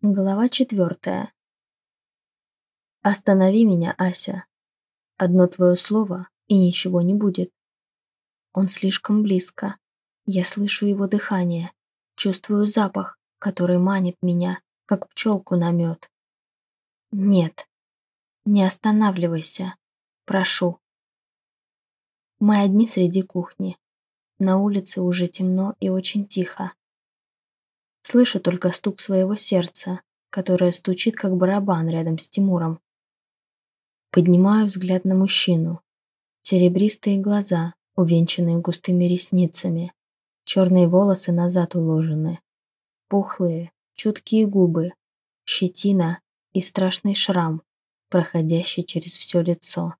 Глава четвертая. Останови меня, Ася. Одно твое слово, и ничего не будет. Он слишком близко. Я слышу его дыхание, чувствую запах, который манит меня, как пчелку на мед. Нет, не останавливайся, прошу. Мы одни среди кухни. На улице уже темно и очень тихо. Слышу только стук своего сердца, которое стучит, как барабан рядом с Тимуром. Поднимаю взгляд на мужчину. Серебристые глаза, увенчанные густыми ресницами. Черные волосы назад уложены. Пухлые, чуткие губы, щетина и страшный шрам, проходящий через все лицо.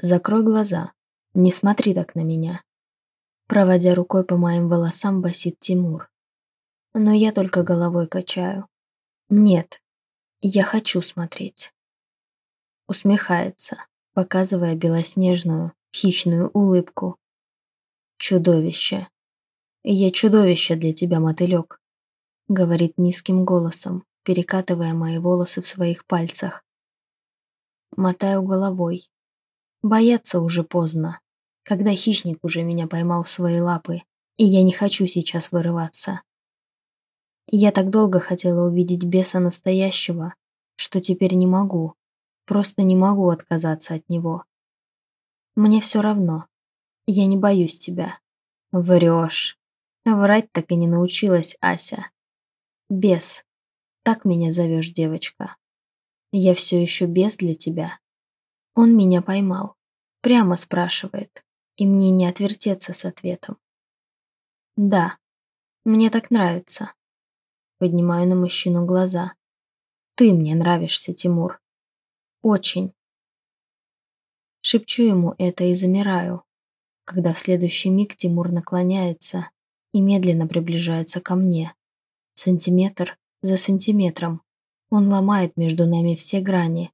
Закрой глаза, не смотри так на меня. Проводя рукой по моим волосам, басит Тимур но я только головой качаю. Нет, я хочу смотреть. Усмехается, показывая белоснежную, хищную улыбку. Чудовище. Я чудовище для тебя, мотылек, говорит низким голосом, перекатывая мои волосы в своих пальцах. Мотаю головой. Бояться уже поздно, когда хищник уже меня поймал в свои лапы, и я не хочу сейчас вырываться. Я так долго хотела увидеть беса настоящего, что теперь не могу. Просто не могу отказаться от него. Мне все равно. Я не боюсь тебя. Врешь. Врать так и не научилась Ася. Бес. Так меня зовешь, девочка. Я все еще бес для тебя. Он меня поймал. Прямо спрашивает. И мне не отвертеться с ответом. Да, мне так нравится. Поднимаю на мужчину глаза. Ты мне нравишься, Тимур. Очень. Шепчу ему это и замираю, когда в следующий миг Тимур наклоняется и медленно приближается ко мне. Сантиметр за сантиметром. Он ломает между нами все грани,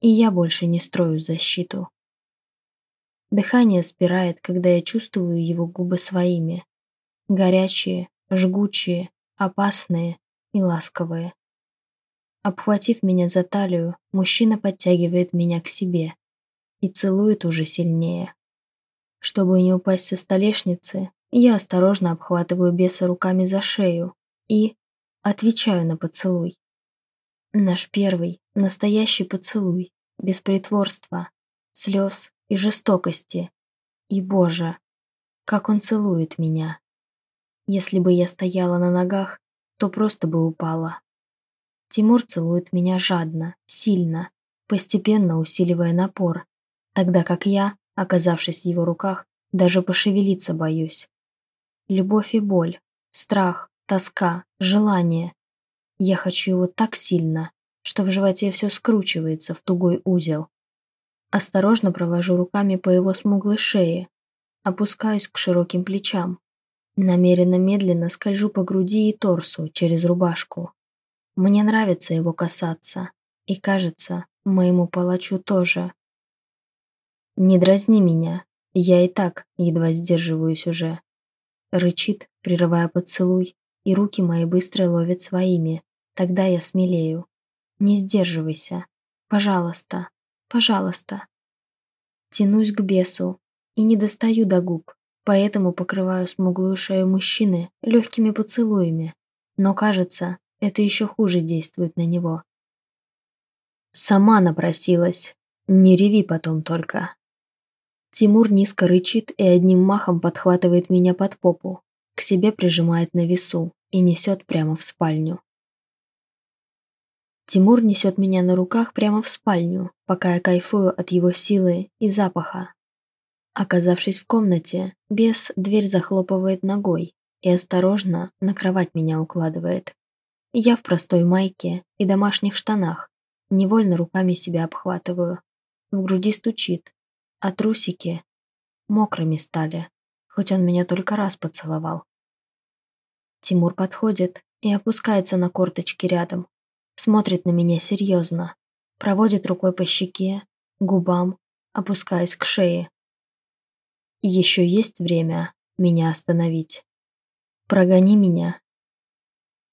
и я больше не строю защиту. Дыхание спирает, когда я чувствую его губы своими. Горячие, жгучие, опасные и ласковые. Обхватив меня за талию, мужчина подтягивает меня к себе и целует уже сильнее. Чтобы не упасть со столешницы, я осторожно обхватываю беса руками за шею и отвечаю на поцелуй. Наш первый, настоящий поцелуй, без притворства, слез и жестокости. И, Боже, как он целует меня. Если бы я стояла на ногах, то просто бы упала. Тимур целует меня жадно, сильно, постепенно усиливая напор, тогда как я, оказавшись в его руках, даже пошевелиться боюсь. Любовь и боль, страх, тоска, желание. Я хочу его так сильно, что в животе все скручивается в тугой узел. Осторожно провожу руками по его смуглой шее, опускаюсь к широким плечам, Намеренно медленно скольжу по груди и торсу через рубашку. Мне нравится его касаться. И кажется, моему палачу тоже. «Не дразни меня, я и так едва сдерживаюсь уже». Рычит, прерывая поцелуй, и руки мои быстро ловят своими. Тогда я смелею. «Не сдерживайся. Пожалуйста, пожалуйста». Тянусь к бесу и не достаю до губ, Поэтому покрываю смуглую шею мужчины легкими поцелуями. Но кажется, это еще хуже действует на него. Сама напросилась. Не реви потом только. Тимур низко рычит и одним махом подхватывает меня под попу, к себе прижимает на весу и несет прямо в спальню. Тимур несет меня на руках прямо в спальню, пока я кайфую от его силы и запаха, Оказавшись в комнате, бес дверь захлопывает ногой и осторожно на кровать меня укладывает. Я в простой майке и домашних штанах, невольно руками себя обхватываю. В груди стучит, а трусики мокрыми стали, хоть он меня только раз поцеловал. Тимур подходит и опускается на корточки рядом, смотрит на меня серьезно, проводит рукой по щеке, губам, опускаясь к шее. Еще есть время меня остановить. Прогони меня.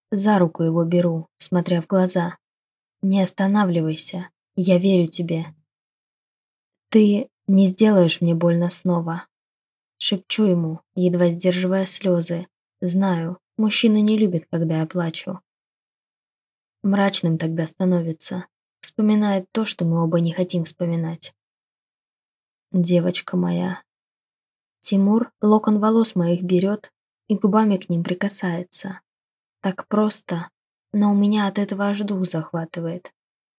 За руку его беру, смотря в глаза. Не останавливайся, я верю тебе. Ты не сделаешь мне больно снова. Шепчу ему, едва сдерживая слезы. Знаю, мужчины не любят, когда я плачу. Мрачным тогда становится. Вспоминает то, что мы оба не хотим вспоминать. Девочка моя. Тимур локон волос моих берет и губами к ним прикасается. Так просто, но у меня от этого аж дух захватывает.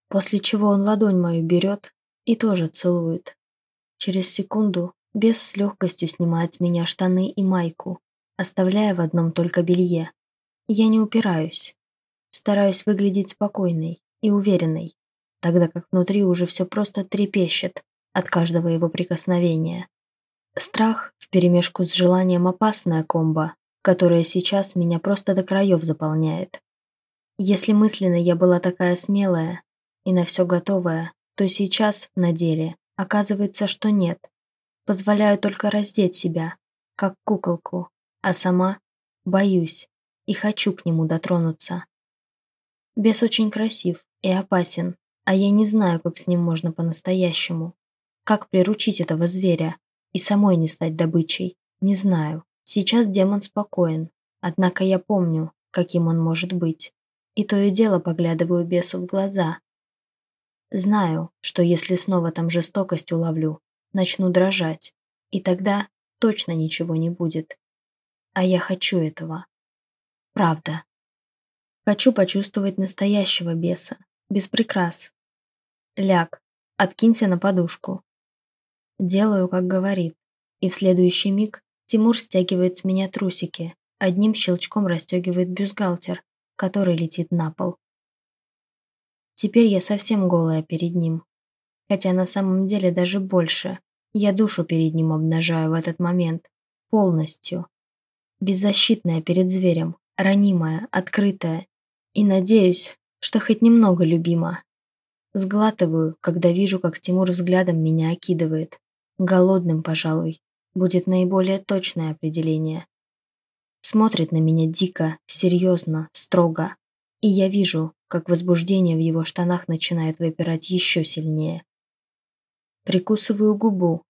После чего он ладонь мою берет и тоже целует. Через секунду бес с легкостью снимает с меня штаны и майку, оставляя в одном только белье. Я не упираюсь. Стараюсь выглядеть спокойной и уверенной, тогда как внутри уже все просто трепещет от каждого его прикосновения. Страх вперемешку с желанием опасная комбо, которая сейчас меня просто до краев заполняет. Если мысленно я была такая смелая и на все готовая, то сейчас, на деле, оказывается, что нет. Позволяю только раздеть себя, как куколку, а сама боюсь и хочу к нему дотронуться. Бес очень красив и опасен, а я не знаю, как с ним можно по-настоящему. Как приручить этого зверя и самой не стать добычей, не знаю. Сейчас демон спокоен, однако я помню, каким он может быть. И то и дело поглядываю бесу в глаза. Знаю, что если снова там жестокость уловлю, начну дрожать, и тогда точно ничего не будет. А я хочу этого. Правда. Хочу почувствовать настоящего беса, без прикрас. Ляг, откинься на подушку. Делаю, как говорит, и в следующий миг Тимур стягивает с меня трусики, одним щелчком расстегивает бюстгальтер, который летит на пол. Теперь я совсем голая перед ним. Хотя на самом деле даже больше. Я душу перед ним обнажаю в этот момент. Полностью. Беззащитная перед зверем, ранимая, открытая. И надеюсь, что хоть немного любима. Сглатываю, когда вижу, как Тимур взглядом меня окидывает. Голодным, пожалуй будет наиболее точное определение. Смотрит на меня дико, серьезно, строго. И я вижу, как возбуждение в его штанах начинает выпирать еще сильнее. Прикусываю губу.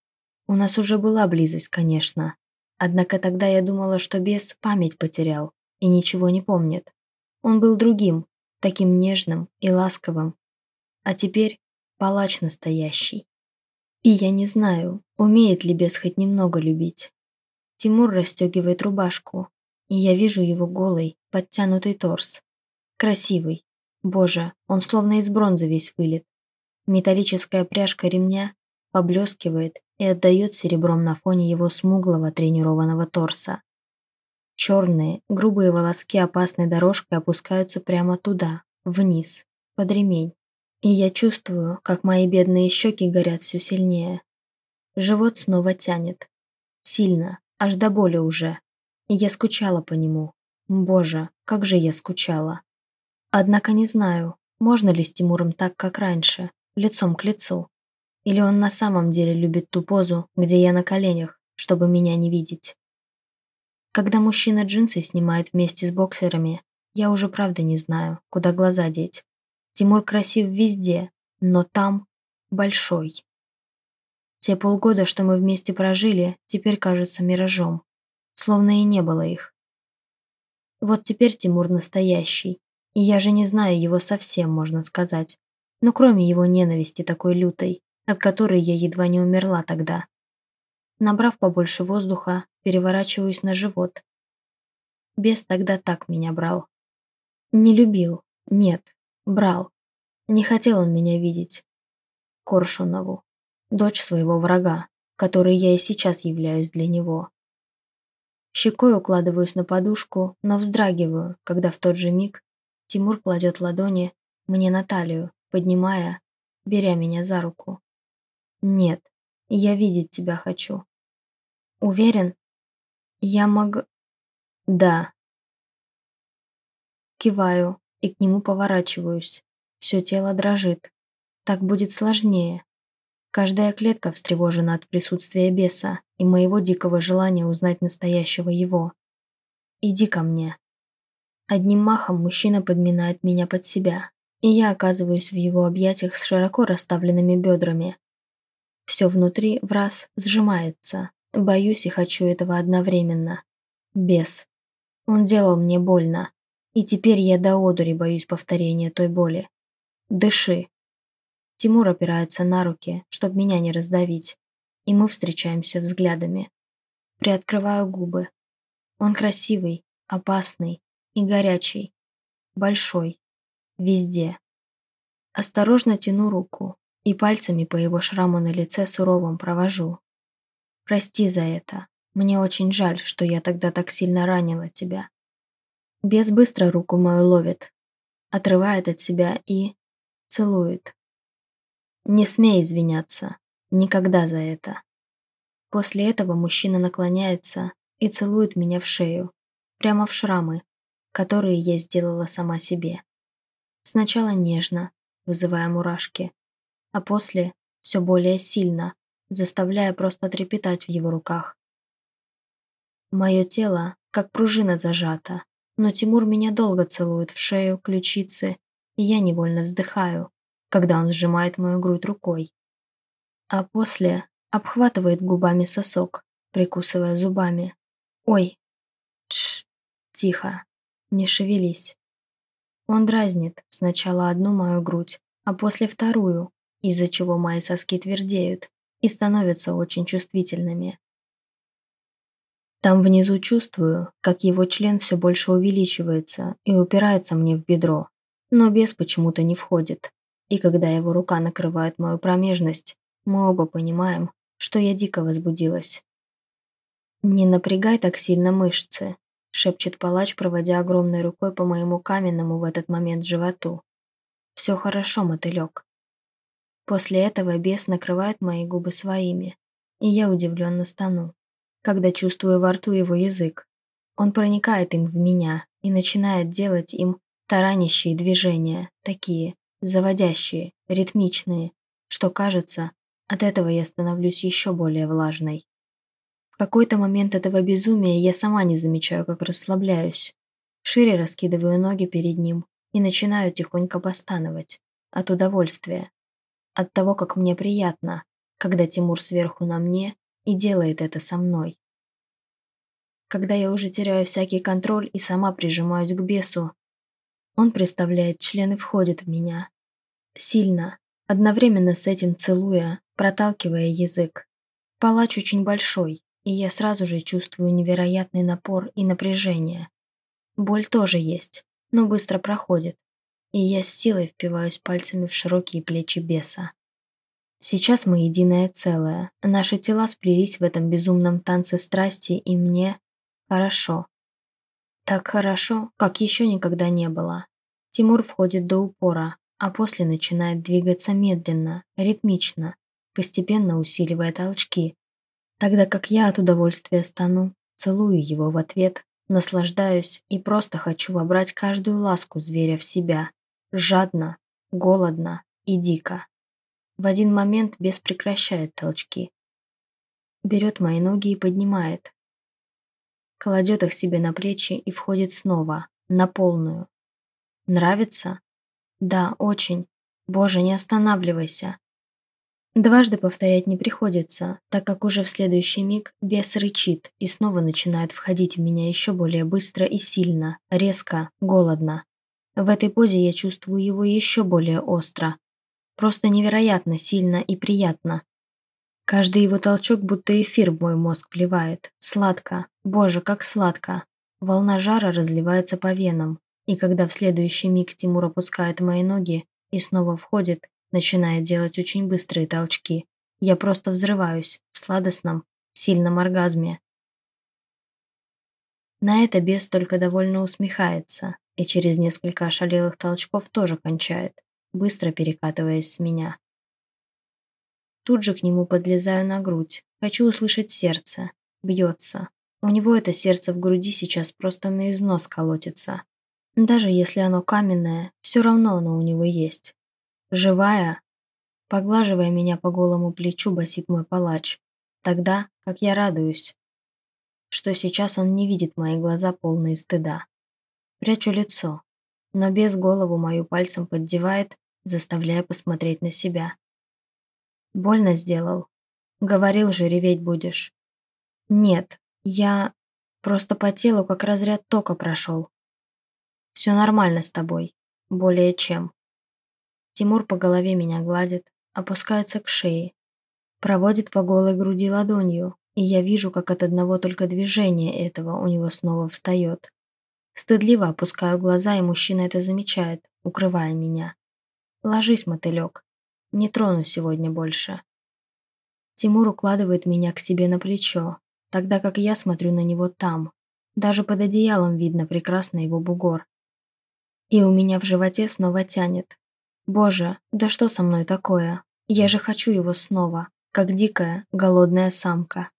У нас уже была близость, конечно. Однако тогда я думала, что бес память потерял и ничего не помнит. Он был другим, таким нежным и ласковым. А теперь палач настоящий. И я не знаю, умеет ли бес хоть немного любить. Тимур расстегивает рубашку, и я вижу его голый, подтянутый торс. Красивый. Боже, он словно из бронзы весь вылет. Металлическая пряжка ремня поблескивает и отдает серебром на фоне его смуглого тренированного торса. Черные, грубые волоски опасной дорожкой опускаются прямо туда, вниз, под ремень. И я чувствую, как мои бедные щеки горят все сильнее. Живот снова тянет. Сильно, аж до боли уже. И я скучала по нему. Боже, как же я скучала. Однако не знаю, можно ли с Тимуром так, как раньше, лицом к лицу. Или он на самом деле любит ту позу, где я на коленях, чтобы меня не видеть. Когда мужчина джинсы снимает вместе с боксерами, я уже правда не знаю, куда глаза деть. Тимур красив везде, но там большой. Те полгода, что мы вместе прожили, теперь кажутся миражом, словно и не было их. Вот теперь Тимур настоящий, и я же не знаю его совсем, можно сказать. Но кроме его ненависти такой лютой, от которой я едва не умерла тогда. Набрав побольше воздуха, переворачиваюсь на живот. Бес тогда так меня брал. Не любил, нет, Брал. Не хотел он меня видеть. Коршунову. Дочь своего врага, которой я и сейчас являюсь для него. Щекой укладываюсь на подушку, но вздрагиваю, когда в тот же миг Тимур кладет ладони мне на талию, поднимая, беря меня за руку. «Нет, я видеть тебя хочу». «Уверен? Я мог...» «Да». Киваю, и к нему поворачиваюсь. Все тело дрожит. Так будет сложнее. Каждая клетка встревожена от присутствия беса и моего дикого желания узнать настоящего его. «Иди ко мне». Одним махом мужчина подминает меня под себя, и я оказываюсь в его объятиях с широко расставленными бедрами. Все внутри в раз сжимается. Боюсь и хочу этого одновременно. Бес. Он делал мне больно. И теперь я до одури боюсь повторения той боли. Дыши. Тимур опирается на руки, чтобы меня не раздавить. И мы встречаемся взглядами. Приоткрываю губы. Он красивый, опасный и горячий. Большой. Везде. Осторожно тяну руку и пальцами по его шраму на лице суровом провожу. Прости за это. Мне очень жаль, что я тогда так сильно ранила тебя. Бес быстро руку мою ловит, отрывает от себя и целует. Не смей извиняться. Никогда за это. После этого мужчина наклоняется и целует меня в шею, прямо в шрамы, которые я сделала сама себе. Сначала нежно, вызывая мурашки, а после все более сильно, заставляя просто трепетать в его руках. Мое тело, как пружина зажато, но Тимур меня долго целует в шею, ключицы, и я невольно вздыхаю, когда он сжимает мою грудь рукой. А после обхватывает губами сосок, прикусывая зубами. «Ой! Тш! Тихо! Не шевелись!» Он дразнит сначала одну мою грудь, а после вторую, из-за чего мои соски твердеют и становятся очень чувствительными. Там внизу чувствую, как его член все больше увеличивается и упирается мне в бедро, но без почему-то не входит. И когда его рука накрывает мою промежность, мы оба понимаем, что я дико возбудилась. «Не напрягай так сильно мышцы», — шепчет палач, проводя огромной рукой по моему каменному в этот момент животу. «Все хорошо, мотылек». После этого бес накрывает мои губы своими, и я удивленно стану, когда чувствую во рту его язык. Он проникает им в меня и начинает делать им таранящие движения, такие, заводящие, ритмичные, что кажется, от этого я становлюсь еще более влажной какой-то момент этого безумия я сама не замечаю, как расслабляюсь. Шире раскидываю ноги перед ним и начинаю тихонько постановать. От удовольствия. От того, как мне приятно, когда Тимур сверху на мне и делает это со мной. Когда я уже теряю всякий контроль и сама прижимаюсь к бесу, он представляет член и входит в меня. Сильно, одновременно с этим целуя, проталкивая язык. Палач очень большой, и я сразу же чувствую невероятный напор и напряжение. Боль тоже есть, но быстро проходит, и я с силой впиваюсь пальцами в широкие плечи беса. Сейчас мы единое целое, наши тела сплелись в этом безумном танце страсти, и мне хорошо. Так хорошо, как еще никогда не было. Тимур входит до упора, а после начинает двигаться медленно, ритмично, постепенно усиливая толчки, тогда как я от удовольствия стану, целую его в ответ, наслаждаюсь и просто хочу вобрать каждую ласку зверя в себя, жадно, голодно и дико. В один момент бес прекращает толчки. Берет мои ноги и поднимает. Кладет их себе на плечи и входит снова, на полную. Нравится? Да, очень. Боже, не останавливайся. Дважды повторять не приходится, так как уже в следующий миг бес рычит и снова начинает входить в меня еще более быстро и сильно, резко, голодно. В этой позе я чувствую его еще более остро. Просто невероятно сильно и приятно. Каждый его толчок будто эфир в мой мозг плевает. Сладко. Боже, как сладко. Волна жара разливается по венам. И когда в следующий миг Тимур опускает мои ноги и снова входит, начиная делать очень быстрые толчки. Я просто взрываюсь в сладостном, сильном оргазме. На это бес только довольно усмехается и через несколько ошалелых толчков тоже кончает, быстро перекатываясь с меня. Тут же к нему подлезаю на грудь. Хочу услышать сердце. Бьется. У него это сердце в груди сейчас просто на износ колотится. Даже если оно каменное, все равно оно у него есть. «Живая?» Поглаживая меня по голому плечу, басит мой палач. Тогда, как я радуюсь, что сейчас он не видит мои глаза полные стыда. Прячу лицо, но без голову мою пальцем поддевает, заставляя посмотреть на себя. Больно сделал. Говорил же, реветь будешь. Нет, я... Просто по телу как разряд тока прошел. Все нормально с тобой. Более чем. Тимур по голове меня гладит, опускается к шее, проводит по голой груди ладонью, и я вижу, как от одного только движения этого у него снова встает. Стыдливо опускаю глаза, и мужчина это замечает, укрывая меня. «Ложись, мотылек. Не трону сегодня больше». Тимур укладывает меня к себе на плечо, тогда как я смотрю на него там. Даже под одеялом видно прекрасно его бугор. И у меня в животе снова тянет. Боже, да что со мной такое? Я же хочу его снова, как дикая, голодная самка.